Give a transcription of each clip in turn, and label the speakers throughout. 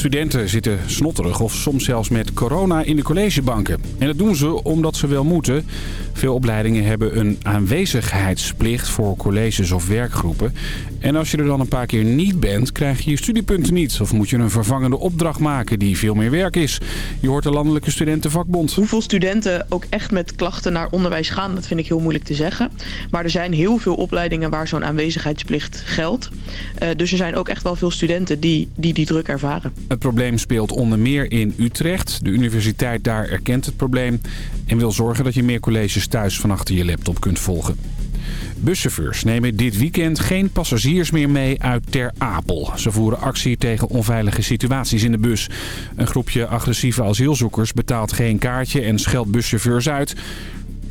Speaker 1: Studenten zitten snotterig of soms zelfs met corona in de collegebanken. En dat doen ze omdat ze wel moeten. Veel opleidingen hebben een aanwezigheidsplicht voor colleges of werkgroepen. En als je er dan een paar keer niet bent, krijg je je studiepunten niet. Of moet je een vervangende opdracht maken die veel meer werk is. Je hoort de Landelijke Studentenvakbond.
Speaker 2: Hoeveel studenten ook echt met klachten naar onderwijs gaan, dat vind ik heel moeilijk te zeggen. Maar er zijn heel veel opleidingen waar zo'n aanwezigheidsplicht geldt. Uh, dus er zijn ook echt wel veel studenten die, die die druk ervaren.
Speaker 1: Het probleem speelt onder meer in Utrecht. De universiteit daar erkent het probleem en wil zorgen dat je meer colleges thuis van achter je laptop kunt volgen. Buschauffeurs nemen dit weekend geen passagiers meer mee uit Ter Apel. Ze voeren actie tegen onveilige situaties in de bus. Een groepje agressieve asielzoekers betaalt geen kaartje en scheldt buschauffeurs uit.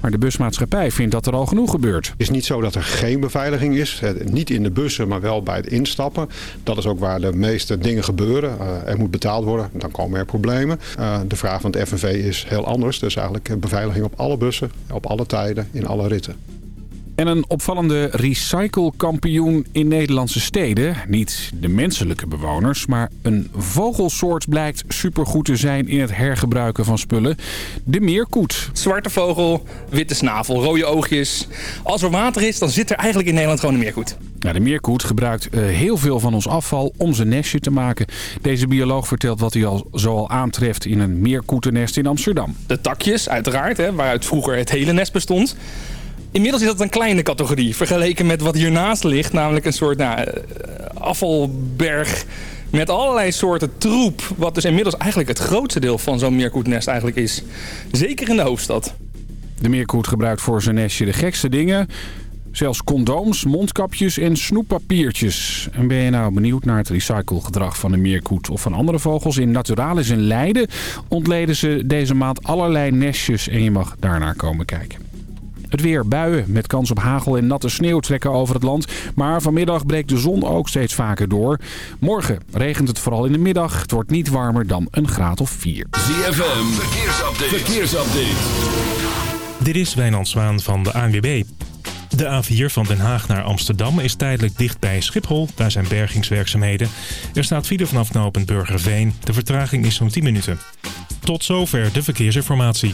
Speaker 1: Maar de busmaatschappij vindt dat er al genoeg gebeurt.
Speaker 3: Het is niet zo dat er geen beveiliging is. Niet in de bussen, maar wel bij het instappen. Dat is ook waar de meeste dingen gebeuren. Uh, er moet betaald worden, dan komen er problemen. Uh, de vraag van het FNV is heel anders. Dus eigenlijk beveiliging op alle bussen, op alle tijden, in alle ritten.
Speaker 1: En een opvallende recyclekampioen in Nederlandse steden. Niet de menselijke bewoners, maar een vogelsoort blijkt supergoed te zijn in het hergebruiken van spullen. De meerkoet.
Speaker 4: Zwarte vogel, witte snavel, rode oogjes. Als er water is, dan zit er eigenlijk in Nederland gewoon een meerkoet.
Speaker 1: Ja, de meerkoet gebruikt uh, heel veel van ons afval om zijn nestje te maken. Deze bioloog vertelt wat hij al zoal aantreft in een meerkoetennest in Amsterdam.
Speaker 4: De takjes, uiteraard, hè, waaruit vroeger het hele nest bestond. Inmiddels is dat een kleine categorie. Vergeleken met wat hiernaast ligt. Namelijk een soort nou, afvalberg met allerlei soorten troep. Wat dus inmiddels eigenlijk het grootste deel van zo'n meerkoetnest eigenlijk is. Zeker in de hoofdstad.
Speaker 1: De meerkoet gebruikt voor zijn nestje de gekste dingen. Zelfs condooms, mondkapjes en snoeppapiertjes. En ben je nou benieuwd naar het recyclegedrag van de meerkoet of van andere vogels? In Naturalis in Leiden ontleden ze deze maand allerlei nestjes en je mag daarnaar komen kijken. Het weer buien met kans op hagel en natte sneeuw trekken over het land. Maar vanmiddag breekt de zon ook steeds vaker door. Morgen regent het vooral in de middag. Het wordt niet warmer dan een graad of 4.
Speaker 5: ZFM, verkeersupdate. verkeersupdate.
Speaker 6: Dit is Wijnand Zwaan van de ANWB. De A4 van Den Haag naar Amsterdam is tijdelijk dicht bij Schiphol. Daar zijn bergingswerkzaamheden. Er staat file vanaf knooppunt Burgerveen. De vertraging is zo'n 10 minuten. Tot zover de verkeersinformatie.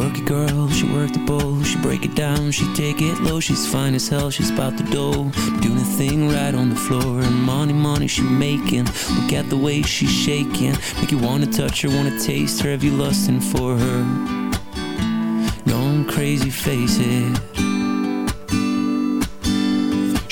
Speaker 7: Work it girl, she work the bowl, she break it down, she take it low, she's fine as hell, she's about the dough, doing a thing right on the floor, and money, money she making, look at the way she's shaking, make you wanna touch her, wanna taste her, have you lustin' for her, going crazy, face it.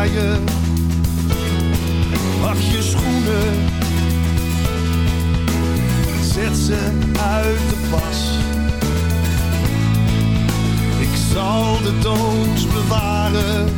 Speaker 8: draaien.
Speaker 9: Pak je schoenen, zet ze uit de pas. Ik zal de dood bewaren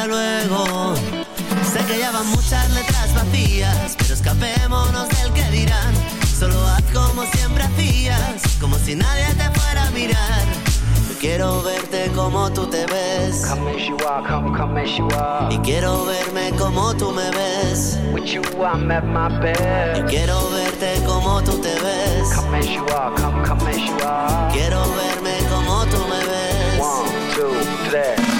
Speaker 10: para luego. Sé que ya van muchas letras vacías, pero escapémonos del que dirán. Solo haz como siempre hacías, como si nadie te fuera a mirar. Yo quiero verte como tú te ves.
Speaker 11: Come as you are, come, come as you are.
Speaker 10: Y quiero verme como tú me ves.
Speaker 11: With you, I'm at my
Speaker 10: Yo
Speaker 11: best.
Speaker 10: quiero verte como tú te ves.
Speaker 11: Come as you are, come, come as you are.
Speaker 10: Quiero verme como tú me ves.
Speaker 11: One, two, three.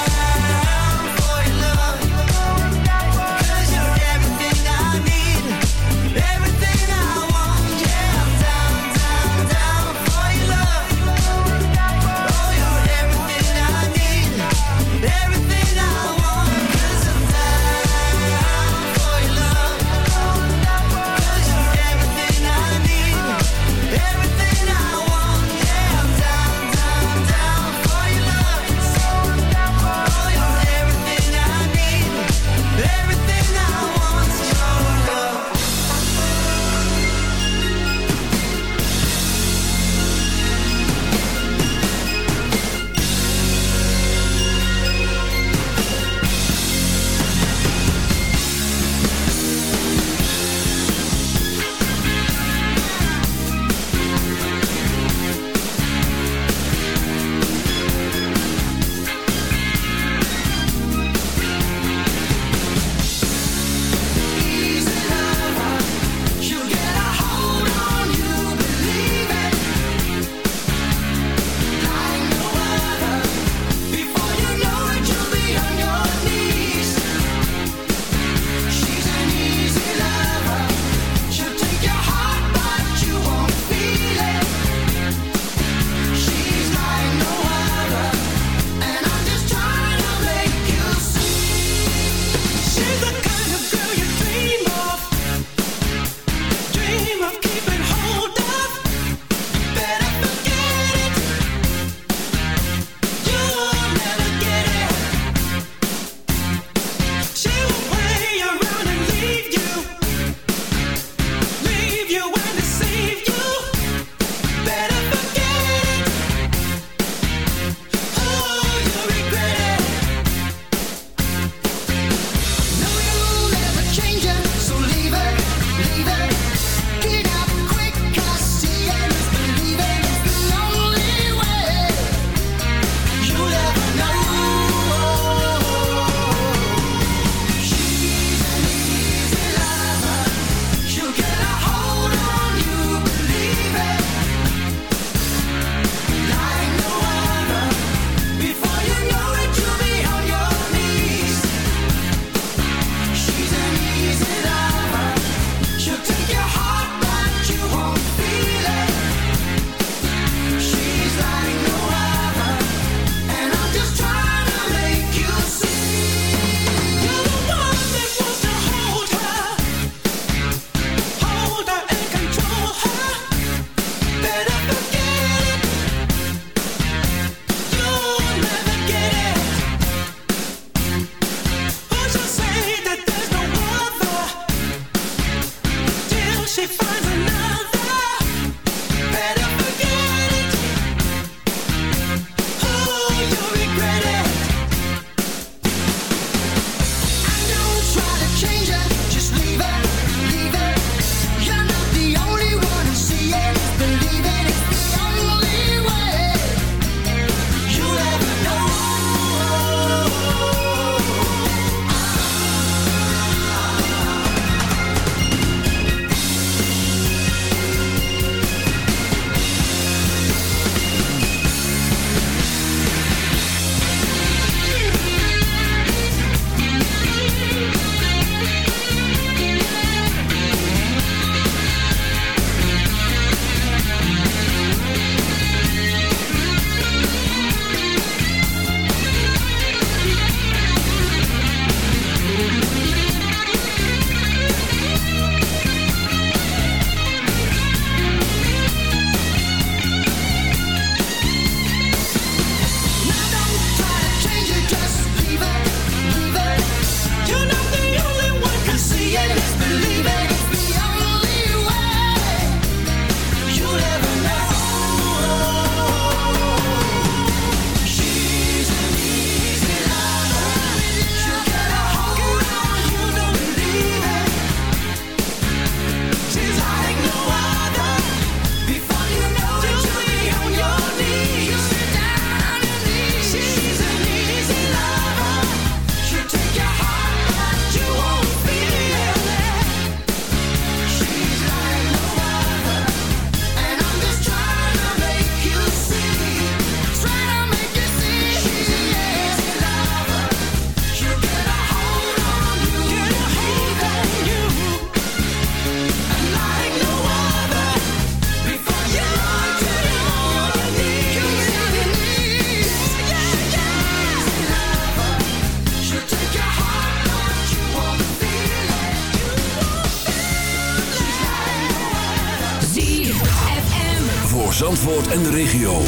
Speaker 5: en de regio.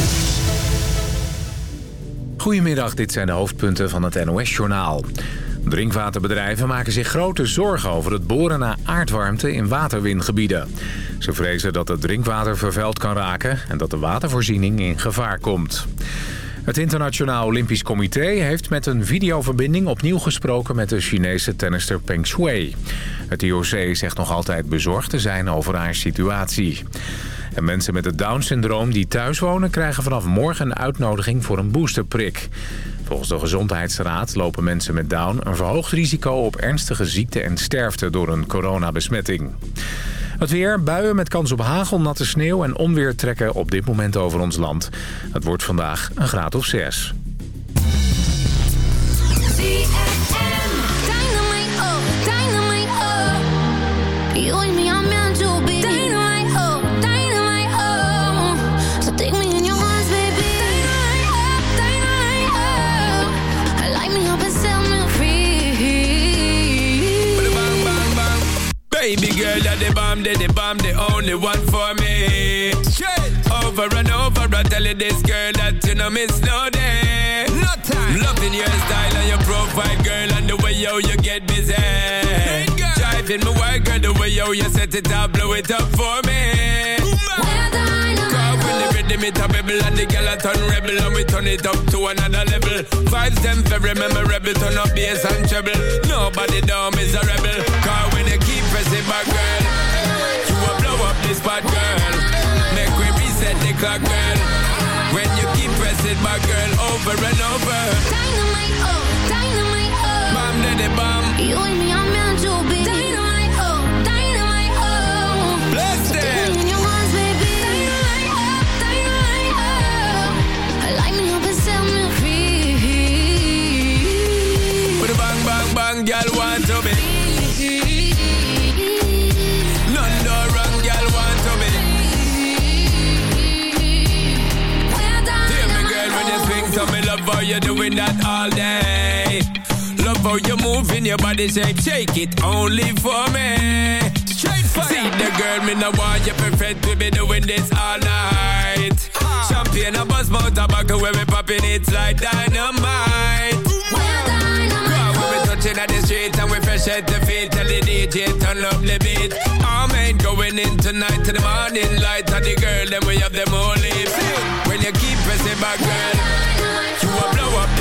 Speaker 12: Goedemiddag, dit zijn de hoofdpunten van het NOS-journaal. Drinkwaterbedrijven maken zich grote zorgen over het boren naar aardwarmte in waterwingebieden. Ze vrezen dat het drinkwater vervuild kan raken en dat de watervoorziening in gevaar komt. Het Internationaal Olympisch Comité heeft met een videoverbinding opnieuw gesproken met de Chinese tennister Peng Shuai. Het IOC zegt nog altijd bezorgd te zijn over haar situatie. En mensen met het Down-syndroom die thuis wonen... krijgen vanaf morgen een uitnodiging voor een boosterprik. Volgens de Gezondheidsraad lopen mensen met Down... een verhoogd risico op ernstige ziekte en sterfte door een coronabesmetting. Het weer, buien met kans op hagel, natte sneeuw en onweer trekken op dit moment over ons land. Het wordt vandaag een graad of 6.
Speaker 13: Dynamite, dynamite. You
Speaker 14: Baby girl, you're the bomb, the, the bomb, the only one for me. Straight over and over, I tell you this girl that you know miss no day. No time. Loving your style and your profile, girl, and the way yo you get busy. Driving me wild, girl, the way yo you set it up, blow it up for me. Cause when the rhythm it a bubble and the girl a turn rebel and we turn it up to another level. Vibes them very memorable, turn up bass and treble. Nobody down is a rebel. Cause back, girl, you will blow up this spot, girl. Make we reset the clock, girl. When you keep pressing back, girl, over and over.
Speaker 13: Dynamite, oh, dynamite, oh.
Speaker 14: Bam, daddy, bam.
Speaker 13: You and me are meant to be. Dynamite, oh, dynamite, oh.
Speaker 14: Bless
Speaker 13: So take me in your arms, baby. Dynamite, oh, dynamite. Oh. Light me up and set me free.
Speaker 14: With a bang, bang, bang, girl want to be. You doing that all day. Love how you move in your body shape, shake it only for me. Straight fire. See the girl, me no want you perfect, we be doing this all night. Uh-huh. Champagne, a buzz, mouth, tobacco, when we popping it's like dynamite. Cause when we be touching at the street and we fresh at the feet, tell the DJ turn up the beat. Our man going in tonight to the morning light, and the girl, then we have them all lips. When you keep pressing back, girl,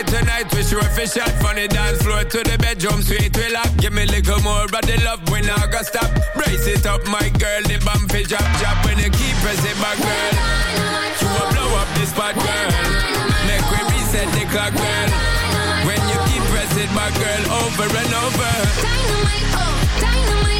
Speaker 14: Tonight, tonight we sure fi shot from the dance floor to the bedroom sweet we lock. Give me a little more of the love when I go stop. Brace it up, my girl, the bum fi drop, drop when you keep pressing back, girl. You will blow up this spot, girl. Make we reset the clock, girl. When you keep pressing back, girl, over and over.
Speaker 13: Dynamite, oh, dynamite,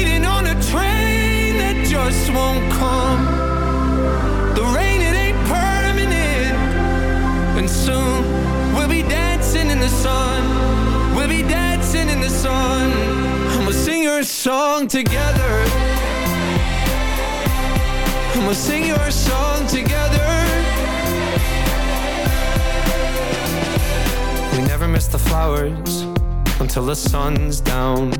Speaker 15: waiting on a train that just won't come. The rain, it ain't permanent, and soon we'll be dancing in the sun. We'll be dancing in the sun. And we'll sing your song together. And we'll sing your song together. We never miss the flowers until the sun's down.